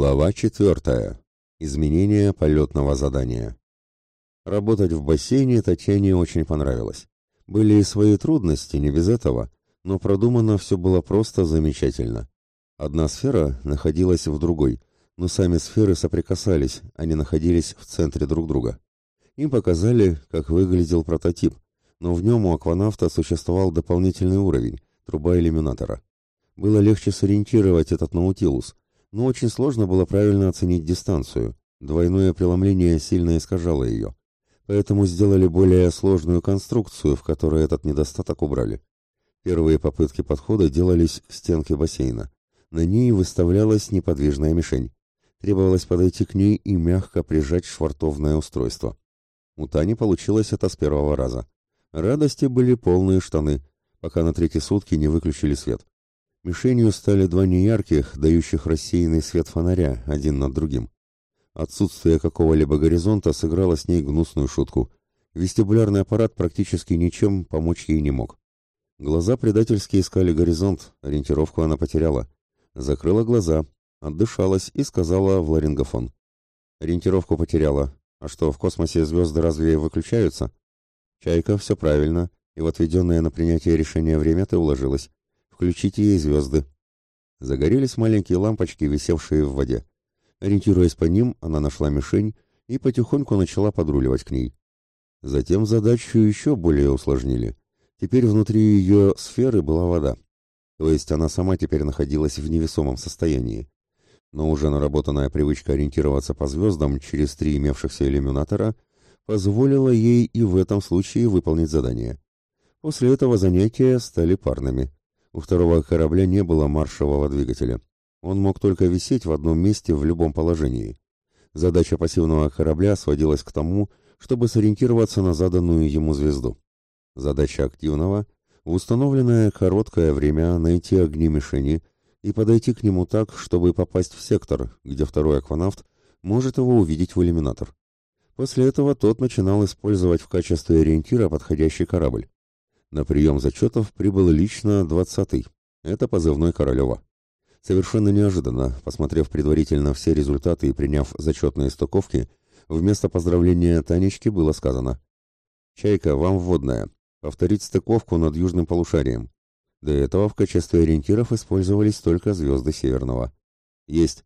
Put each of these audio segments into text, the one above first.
Глава четвертая. Изменение полетного задания. Работать в бассейне Татьяне очень понравилось. Были и свои трудности, не без этого, но продумано все было просто замечательно. Одна сфера находилась в другой, но сами сферы соприкасались, они находились в центре друг друга. Им показали, как выглядел прототип, но в нем у акванавта существовал дополнительный уровень, труба иллюминатора. Было легче сориентировать этот наутилус, но очень сложно было правильно оценить дистанцию. Двойное преломление сильно искажало ее. Поэтому сделали более сложную конструкцию, в которой этот недостаток убрали. Первые попытки подхода делались к стенке бассейна. На ней выставлялась неподвижная мишень. Требовалось подойти к ней и мягко прижать швартовное устройство. У Тани получилось это с первого раза. Радости были полные штаны, пока на третьи сутки не выключили свет. Мишенью стали два неярких, дающих рассеянный свет фонаря, один над другим. Отсутствие какого-либо горизонта сыграло с ней гнусную шутку. Вестибулярный аппарат практически ничем помочь ей не мог. Глаза предательски искали горизонт, ориентировку она потеряла. Закрыла глаза, отдышалась и сказала в ларингофон. Ориентировку потеряла. А что, в космосе звезды разве выключаются? Чайка, все правильно, и в отведенное на принятие решения время ты уложилась. Включите ей звезды. Загорелись маленькие лампочки, висевшие в воде. Ориентируясь по ним, она нашла мишень и потихоньку начала подруливать к ней. Затем задачу еще более усложнили. Теперь внутри ее сферы была вода. То есть она сама теперь находилась в невесомом состоянии. Но уже наработанная привычка ориентироваться по звездам через три имевшихся иллюминатора позволила ей и в этом случае выполнить задание. После этого занятия стали парными. У второго корабля не было маршевого двигателя. Он мог только висеть в одном месте в любом положении. Задача пассивного корабля сводилась к тому, чтобы сориентироваться на заданную ему звезду. Задача активного — в установленное короткое время найти огни мишени и подойти к нему так, чтобы попасть в сектор, где второй акванавт может его увидеть в иллюминатор. После этого тот начинал использовать в качестве ориентира подходящий корабль. На прием зачетов прибыл лично двадцатый. Это позывной Королева. Совершенно неожиданно, посмотрев предварительно все результаты и приняв зачетные стыковки, вместо поздравления Танечки было сказано «Чайка, вам вводная. Повторить стыковку над южным полушарием. До этого в качестве ориентиров использовались только звезды Северного. Есть».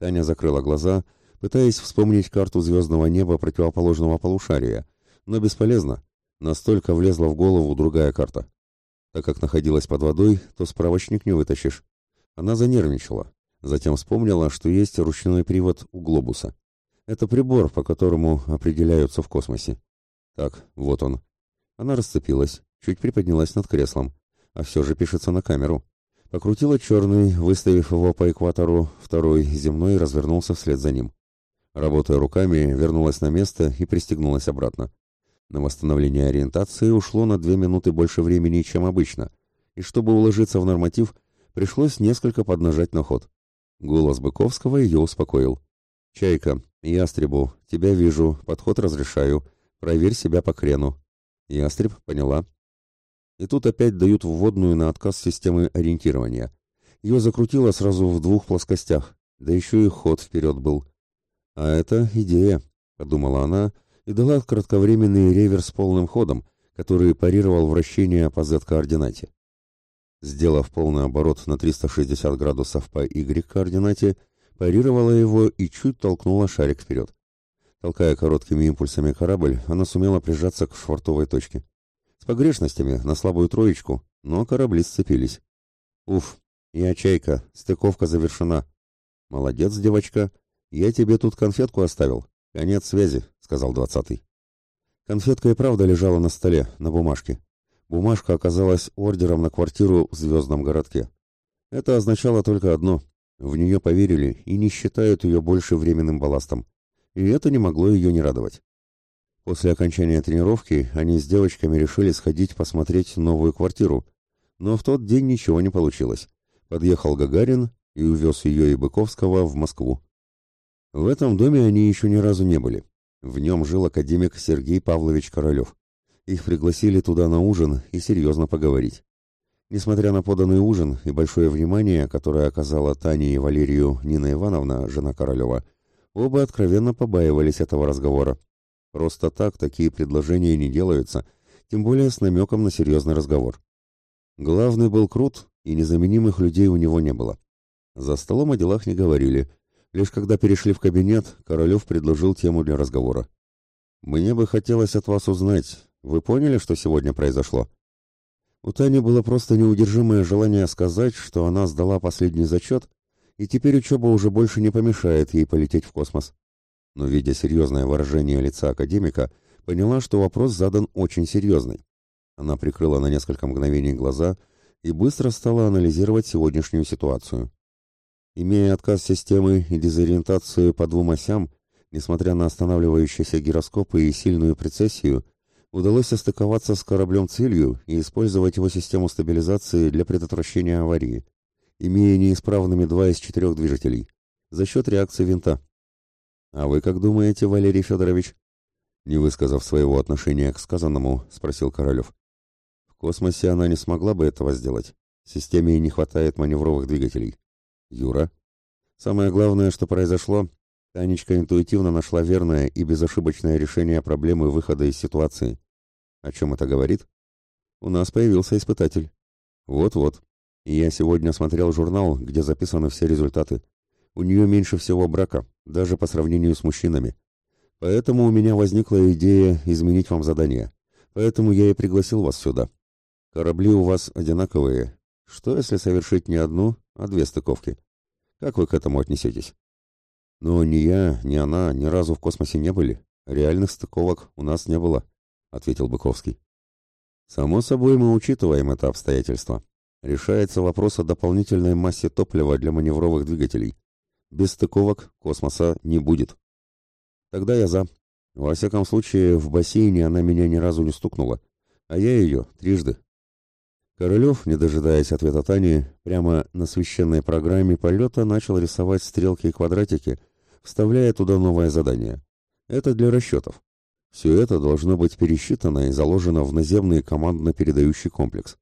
Таня закрыла глаза, пытаясь вспомнить карту звездного неба противоположного полушария, но бесполезно. Настолько влезла в голову другая карта. Так как находилась под водой, то справочник не вытащишь. Она занервничала. Затем вспомнила, что есть ручной привод у глобуса. Это прибор, по которому определяются в космосе. Так, вот он. Она расцепилась, чуть приподнялась над креслом. А все же пишется на камеру. Покрутила черный, выставив его по экватору, второй земной развернулся вслед за ним. Работая руками, вернулась на место и пристегнулась обратно. На восстановление ориентации ушло на две минуты больше времени, чем обычно, и чтобы уложиться в норматив, пришлось несколько поднажать на ход. Голос Быковского ее успокоил. «Чайка, ястребу, тебя вижу, подход разрешаю, проверь себя по крену». Ястреб поняла. И тут опять дают вводную на отказ системы ориентирования. Ее закрутило сразу в двух плоскостях, да еще и ход вперед был. «А это идея», — подумала она, — и дала кратковременный реверс полным ходом, который парировал вращение по Z-координате. Сделав полный оборот на 360 градусов по Y-координате, парировала его и чуть толкнула шарик вперед. Толкая короткими импульсами корабль, она сумела прижаться к швартовой точке. С погрешностями на слабую троечку, но корабли сцепились. «Уф, я чайка, стыковка завершена». «Молодец, девочка, я тебе тут конфетку оставил. Конец связи», сказал двадцатый. Конфетка и правда лежала на столе, на бумажке. Бумажка оказалась ордером на квартиру в звездном городке. Это означало только одно — в нее поверили и не считают ее больше временным балластом. И это не могло ее не радовать. После окончания тренировки они с девочками решили сходить посмотреть новую квартиру, но в тот день ничего не получилось. Подъехал Гагарин и увез ее и Быковского в Москву. В этом доме они еще ни разу не были. В нем жил академик Сергей Павлович Королев. Их пригласили туда на ужин и серьезно поговорить. Несмотря на поданный ужин и большое внимание, которое оказала Тане и Валерию Нина Ивановна, жена Королева, оба откровенно побаивались этого разговора. Просто так такие предложения не делаются, тем более с намеком на серьезный разговор. Главный был крут, и незаменимых людей у него не было. За столом о делах не говорили. Лишь когда перешли в кабинет, Королев предложил тему для разговора. «Мне бы хотелось от вас узнать, вы поняли, что сегодня произошло?» У Тани было просто неудержимое желание сказать, что она сдала последний зачет, и теперь учеба уже больше не помешает ей полететь в космос. Но, видя серьезное выражение лица академика, поняла, что вопрос задан очень серьезный. Она прикрыла на несколько мгновений глаза и быстро стала анализировать сегодняшнюю ситуацию. Имея отказ системы и дезориентацию по двум осям, несмотря на останавливающиеся гироскопы и сильную прецессию, удалось состыковаться с кораблем целью и использовать его систему стабилизации для предотвращения аварии, имея неисправными два из четырех движителей, за счет реакции винта. «А вы как думаете, Валерий Федорович?» Не высказав своего отношения к сказанному, спросил Королев. «В космосе она не смогла бы этого сделать. Системе не хватает маневровых двигателей. Юра?» «Самое главное, что произошло, Танечка интуитивно нашла верное и безошибочное решение проблемы выхода из ситуации. О чем это говорит? У нас появился испытатель. Вот-вот. Я сегодня смотрел журнал, где записаны все результаты. У нее меньше всего брака, даже по сравнению с мужчинами. Поэтому у меня возникла идея изменить вам задание. Поэтому я и пригласил вас сюда. Корабли у вас одинаковые. Что, если совершить не одну, а две стыковки? Как вы к этому отнесетесь? Но ни я, ни она ни разу в космосе не были. Реальных стыковок у нас не было. — ответил Быковский. «Само собой мы учитываем это обстоятельство. Решается вопрос о дополнительной массе топлива для маневровых двигателей. Без стыковок космоса не будет. Тогда я за. Во всяком случае, в бассейне она меня ни разу не стукнула, а я ее трижды». Королев, не дожидаясь ответа Тани, прямо на священной программе полета начал рисовать стрелки и квадратики, вставляя туда новое задание. Это для расчетов. Все это должно быть пересчитано и заложено в наземный командно-передающий комплекс.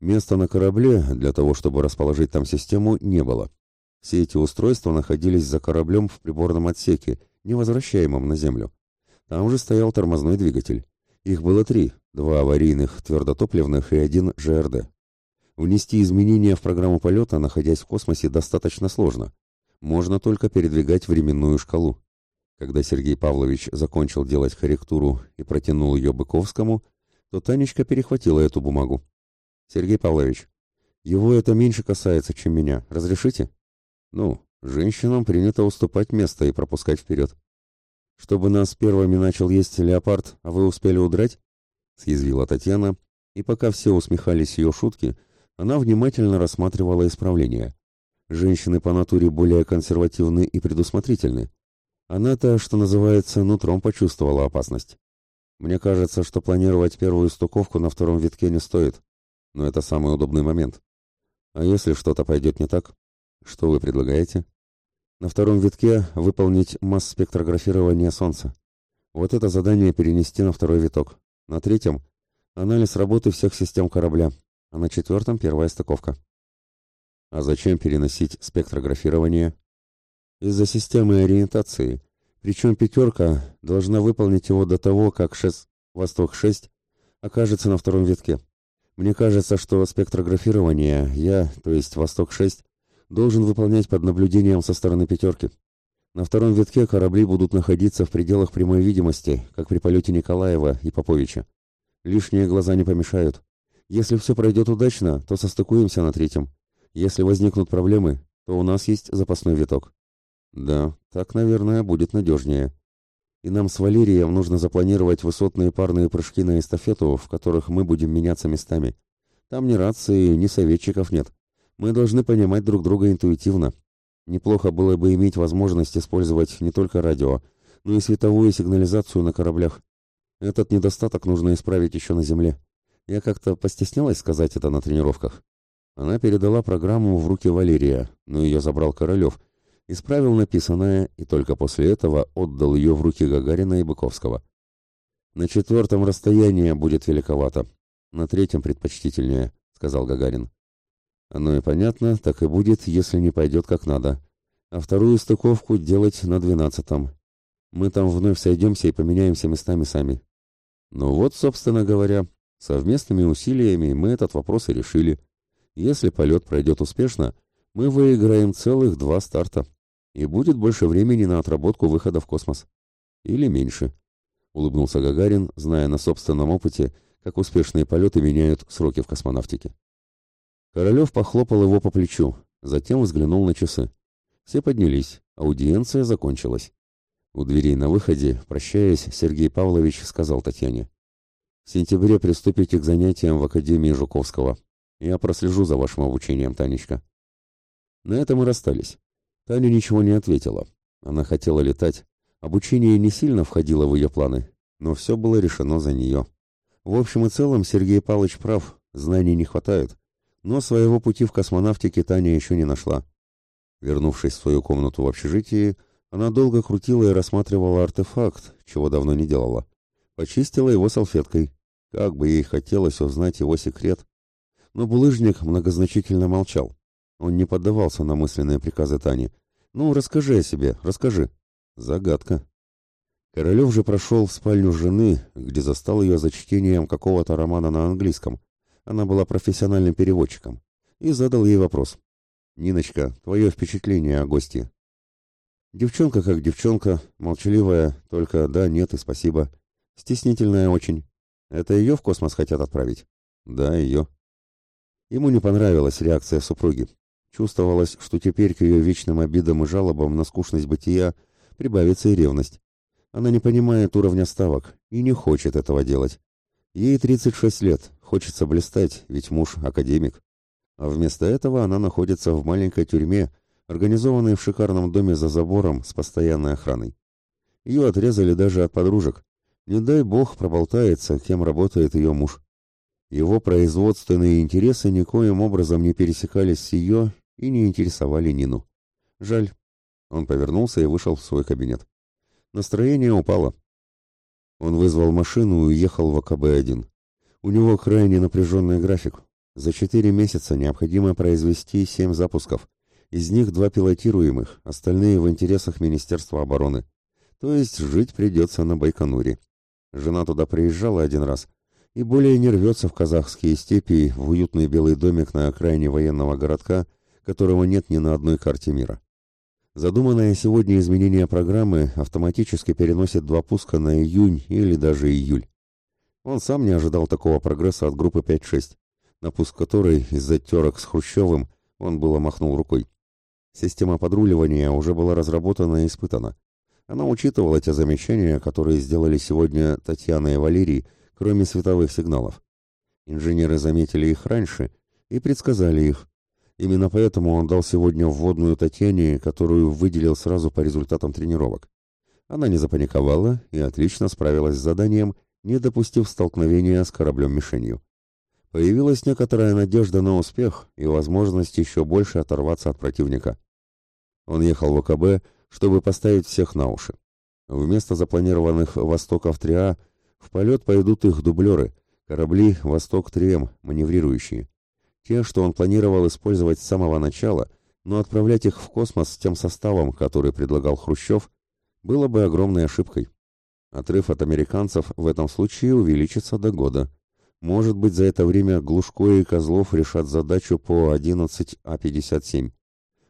Места на корабле для того, чтобы расположить там систему, не было. Все эти устройства находились за кораблем в приборном отсеке, невозвращаемом на Землю. Там же стоял тормозной двигатель. Их было три, два аварийных твердотопливных и один ЖРД. Внести изменения в программу полета, находясь в космосе, достаточно сложно. Можно только передвигать временную шкалу. Когда Сергей Павлович закончил делать корректуру и протянул ее Быковскому, то Танечка перехватила эту бумагу. «Сергей Павлович, его это меньше касается, чем меня. Разрешите?» «Ну, женщинам принято уступать место и пропускать вперед». «Чтобы нас первыми начал есть леопард, а вы успели удрать?» — съязвила Татьяна, и пока все усмехались ее шутки, она внимательно рассматривала исправления. Женщины по натуре более консервативны и предусмотрительны. Она-то, что называется, нутром почувствовала опасность. Мне кажется, что планировать первую стуковку на втором витке не стоит, но это самый удобный момент. А если что-то пойдет не так? Что вы предлагаете? На втором витке выполнить масс-спектрографирование Солнца. Вот это задание перенести на второй виток. На третьем — анализ работы всех систем корабля, а на четвертом — первая стыковка. А зачем переносить спектрографирование? из-за системы ориентации, причем пятерка должна выполнить его до того, как ШЭС «Восток-6» окажется на втором витке. Мне кажется, что спектрографирование я, то есть «Восток-6», должен выполнять под наблюдением со стороны пятерки. На втором витке корабли будут находиться в пределах прямой видимости, как при полете Николаева и Поповича. Лишние глаза не помешают. Если все пройдет удачно, то состыкуемся на третьем. Если возникнут проблемы, то у нас есть запасной виток. Да, так, наверное, будет надежнее. И нам с Валерием нужно запланировать высотные парные прыжки на эстафету, в которых мы будем меняться местами. Там ни рации, ни советчиков нет. Мы должны понимать друг друга интуитивно. Неплохо было бы иметь возможность использовать не только радио, но и световую сигнализацию на кораблях. Этот недостаток нужно исправить еще на Земле. Я как-то постеснялась сказать это на тренировках. Она передала программу в руки Валерия, но ее забрал Королев, исправил написанное и только после этого отдал ее в руки Гагарина и Быковского. На четвертом расстояние будет великовато, на третьем предпочтительнее, сказал Гагарин. Оно и понятно, так и будет, если не пойдет как надо. А вторую стыковку делать на двенадцатом. Мы там вновь сойдемся и поменяемся местами сами. Ну вот, собственно говоря, совместными усилиями мы этот вопрос и решили. Если полет пройдет успешно, мы выиграем целых два старта. И будет больше времени на отработку выхода в космос. Или меньше. Улыбнулся Гагарин, зная на собственном опыте, как успешные полеты меняют сроки в космонавтике. Королев похлопал его по плечу, затем взглянул на часы. Все поднялись, аудиенция закончилась. У дверей на выходе, прощаясь, Сергей Павлович сказал Татьяне. «В сентябре приступите к занятиям в Академии Жуковского. Я прослежу за вашим обучением, Танечка». На этом и расстались. Таня ничего не ответила. Она хотела летать. Обучение не сильно входило в ее планы, но все было решено за нее. В общем и целом Сергей Павлович прав, знаний не хватает, но своего пути в космонавтике Таня еще не нашла. Вернувшись в свою комнату в общежитии, она долго крутила и рассматривала артефакт, чего давно не делала. Почистила его салфеткой. Как бы ей хотелось узнать его секрет. Но булыжник многозначительно молчал. Он не поддавался на мысленные приказы Тани. «Ну, расскажи о себе, расскажи». Загадка. Королев же прошел в спальню жены, где застал ее за чтением какого-то романа на английском. Она была профессиональным переводчиком. И задал ей вопрос. «Ниночка, твое впечатление о гости?» Девчонка как девчонка, молчаливая, только да, нет и спасибо. Стеснительная очень. Это ее в космос хотят отправить? Да, ее. Ему не понравилась реакция супруги. Чувствовалось, что теперь к ее вечным обидам и жалобам на скучность бытия прибавится и ревность. Она не понимает уровня ставок и не хочет этого делать. Ей 36 лет, хочется блистать, ведь муж академик. А вместо этого она находится в маленькой тюрьме, организованной в шикарном доме за забором с постоянной охраной. Ее отрезали даже от подружек. Не дай бог проболтается, кем работает ее муж. Его производственные интересы никоим образом не пересекались с ее и не интересовали Нину. Жаль. Он повернулся и вышел в свой кабинет. Настроение упало. Он вызвал машину и уехал в АКБ-1. У него крайне напряженный график. За четыре месяца необходимо произвести семь запусков. Из них два пилотируемых, остальные в интересах Министерства обороны. То есть жить придется на Байконуре. Жена туда приезжала один раз и более не рвется в казахские степи в уютный белый домик на окраине военного городка, которого нет ни на одной карте мира. Задуманное сегодня изменение программы автоматически переносит два пуска на июнь или даже июль. Он сам не ожидал такого прогресса от группы 5-6, на пуск которой из-за терок с Хрущевым он было махнул рукой. Система подруливания уже была разработана и испытана. Она учитывала те замечания, которые сделали сегодня Татьяна и Валерий, кроме световых сигналов. Инженеры заметили их раньше и предсказали их. Именно поэтому он дал сегодня вводную Татьяне, которую выделил сразу по результатам тренировок. Она не запаниковала и отлично справилась с заданием, не допустив столкновения с кораблем-мишенью. Появилась некоторая надежда на успех и возможность еще больше оторваться от противника. Он ехал в ОКБ, чтобы поставить всех на уши. Вместо запланированных «Востоков 3А» в полет пойдут их дублеры, корабли «Восток-3М», маневрирующие. Те, что он планировал использовать с самого начала, но отправлять их в космос с тем составом, который предлагал Хрущев, было бы огромной ошибкой. Отрыв от американцев в этом случае увеличится до года. Может быть, за это время Глушко и Козлов решат задачу по 11А57.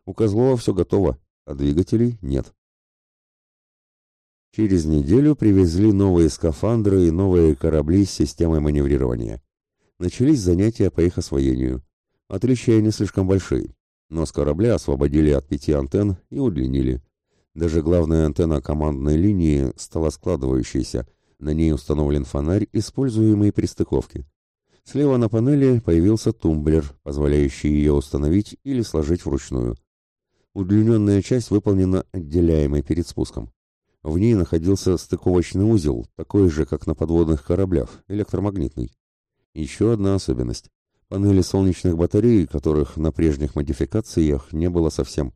У Козлова все готово, а двигателей нет. Через неделю привезли новые скафандры и новые корабли с системой маневрирования. Начались занятия по их освоению. Отличия не слишком большие, но с корабля освободили от пяти антенн и удлинили. Даже главная антенна командной линии стала складывающейся, на ней установлен фонарь, используемый при стыковке. Слева на панели появился тумблер, позволяющий ее установить или сложить вручную. Удлиненная часть выполнена отделяемой перед спуском. В ней находился стыковочный узел, такой же, как на подводных кораблях, электромагнитный. Еще одна особенность. Панели солнечных батарей, которых на прежних модификациях не было совсем.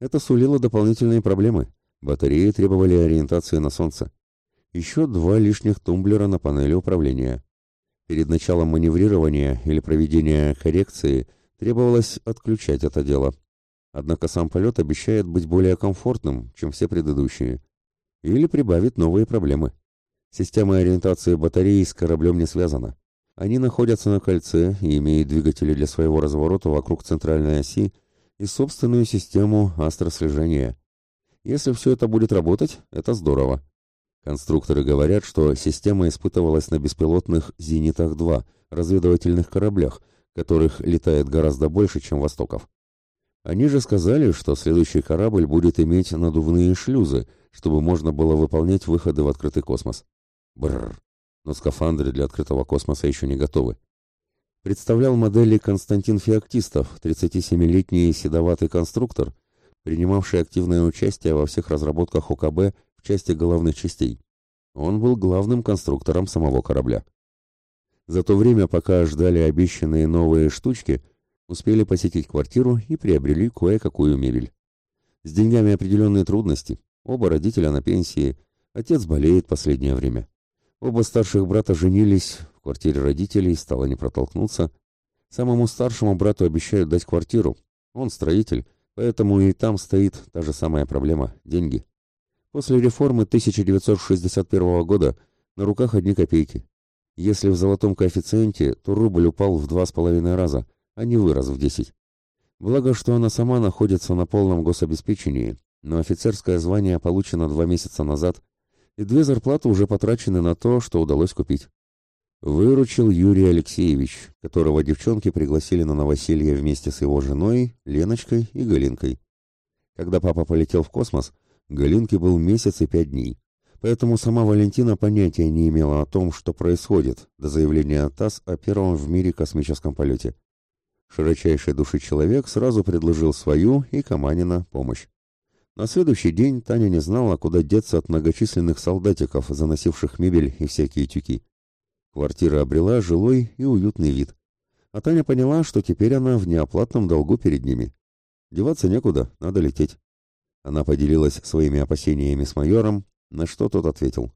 Это сулило дополнительные проблемы. Батареи требовали ориентации на солнце. Еще два лишних тумблера на панели управления. Перед началом маневрирования или проведения коррекции требовалось отключать это дело. Однако сам полет обещает быть более комфортным, чем все предыдущие. Или прибавит новые проблемы. Система ориентации батареи с кораблем не связана. Они находятся на кольце и имеют двигатели для своего разворота вокруг центральной оси и собственную систему астрослежения. Если все это будет работать, это здорово. Конструкторы говорят, что система испытывалась на беспилотных «Зенитах-2» разведывательных кораблях, которых летает гораздо больше, чем «Востоков». Они же сказали, что следующий корабль будет иметь надувные шлюзы, чтобы можно было выполнять выходы в открытый космос. Бррр. Но скафандры для открытого космоса еще не готовы. Представлял модели Константин Феоктистов, 37-летний седоватый конструктор, принимавший активное участие во всех разработках УКБ в части головных частей. Он был главным конструктором самого корабля. За то время, пока ждали обещанные новые штучки, успели посетить квартиру и приобрели кое-какую мебель. С деньгами определенные трудности. Оба родителя на пенсии. Отец болеет последнее время. Оба старших брата женились, в квартире родителей стало не протолкнуться. Самому старшему брату обещают дать квартиру. Он строитель, поэтому и там стоит та же самая проблема – деньги. После реформы 1961 года на руках одни копейки. Если в золотом коэффициенте, то рубль упал в два с половиной раза, а не вырос в десять. Благо, что она сама находится на полном гособеспечении, но офицерское звание получено два месяца назад, и две зарплаты уже потрачены на то, что удалось купить. Выручил Юрий Алексеевич, которого девчонки пригласили на новоселье вместе с его женой, Леночкой и Галинкой. Когда папа полетел в космос, Галинке был месяц и пять дней. Поэтому сама Валентина понятия не имела о том, что происходит, до заявления ТАСС о первом в мире космическом полете. Широчайший души человек сразу предложил свою и Каманина помощь. На следующий день Таня не знала, куда деться от многочисленных солдатиков, заносивших мебель и всякие тюки. Квартира обрела жилой и уютный вид. А Таня поняла, что теперь она в неоплатном долгу перед ними. Деваться некуда, надо лететь. Она поделилась своими опасениями с майором, на что тот ответил.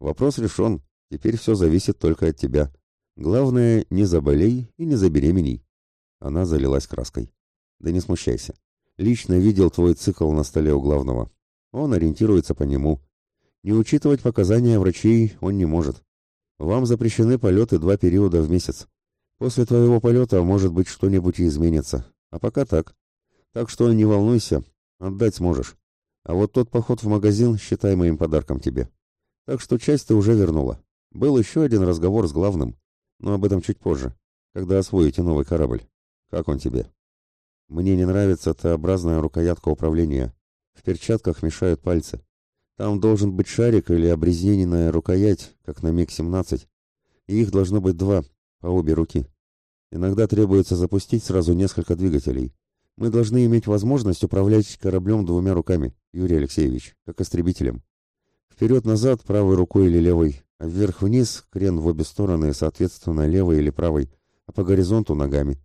«Вопрос решен, теперь все зависит только от тебя. Главное, не заболей и не забеременей». Она залилась краской. «Да не смущайся. Лично видел твой цикл на столе у главного. Он ориентируется по нему. Не учитывать показания врачей он не может. Вам запрещены полеты два периода в месяц. После твоего полета, может быть, что-нибудь и изменится. А пока так. Так что не волнуйся, Отдать сможешь. А вот тот поход в магазин считай моим подарком тебе. Так что часть ты уже вернула. Был еще один разговор с главным, но об этом чуть позже, когда освоите новый корабль. Как он тебе? Мне не нравится Т-образная рукоятка управления. В перчатках мешают пальцы. Там должен быть шарик или обрезиненная рукоять, как на МиГ-17. И их должно быть два, по обе руки. Иногда требуется запустить сразу несколько двигателей. Мы должны иметь возможность управлять кораблем двумя руками, Юрий Алексеевич, как истребителем. Вперед-назад правой рукой или левой, а вверх-вниз крен в обе стороны, соответственно, левой или правой, а по горизонту ногами.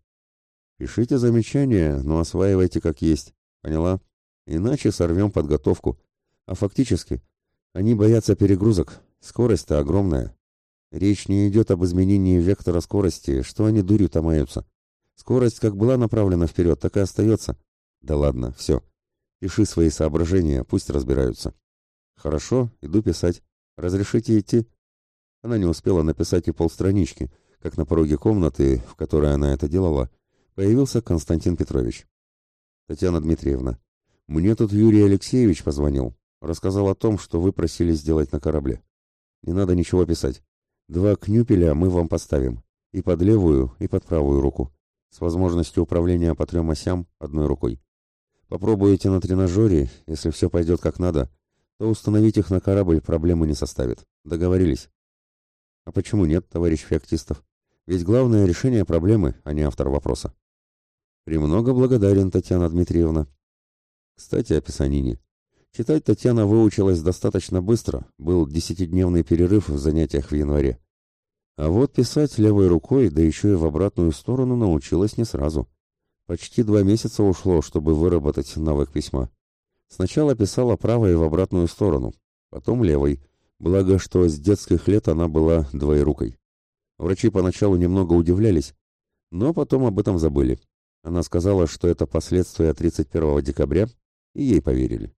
Пишите замечания, но осваивайте как есть. Поняла? Иначе сорвем подготовку. А фактически, они боятся перегрузок. Скорость-то огромная. Речь не идет об изменении вектора скорости, что они дурью-то маются. Скорость как была направлена вперед, так и остается. Да ладно, все. Пиши свои соображения, пусть разбираются. Хорошо, иду писать. Разрешите идти? Она не успела написать и полстранички, как на пороге комнаты, в которой она это делала, появился Константин Петрович. Татьяна Дмитриевна, мне тут Юрий Алексеевич позвонил, рассказал о том, что вы просили сделать на корабле. Не надо ничего писать. Два кнюпеля мы вам поставим, и под левую, и под правую руку с возможностью управления по трем осям одной рукой. Попробуете на тренажере, если все пойдет как надо, то установить их на корабль проблемы не составит. Договорились? А почему нет, товарищ Феоктистов? Ведь главное решение проблемы, а не автор вопроса. Премного благодарен, Татьяна Дмитриевна. Кстати, о писанине. Читать Татьяна выучилась достаточно быстро, был десятидневный перерыв в занятиях в январе. А вот писать левой рукой, да еще и в обратную сторону научилась не сразу. Почти два месяца ушло, чтобы выработать навык письма. Сначала писала правой в обратную сторону, потом левой, благо что с детских лет она была двоерукой. Врачи поначалу немного удивлялись, но потом об этом забыли. Она сказала, что это последствия 31 декабря, и ей поверили.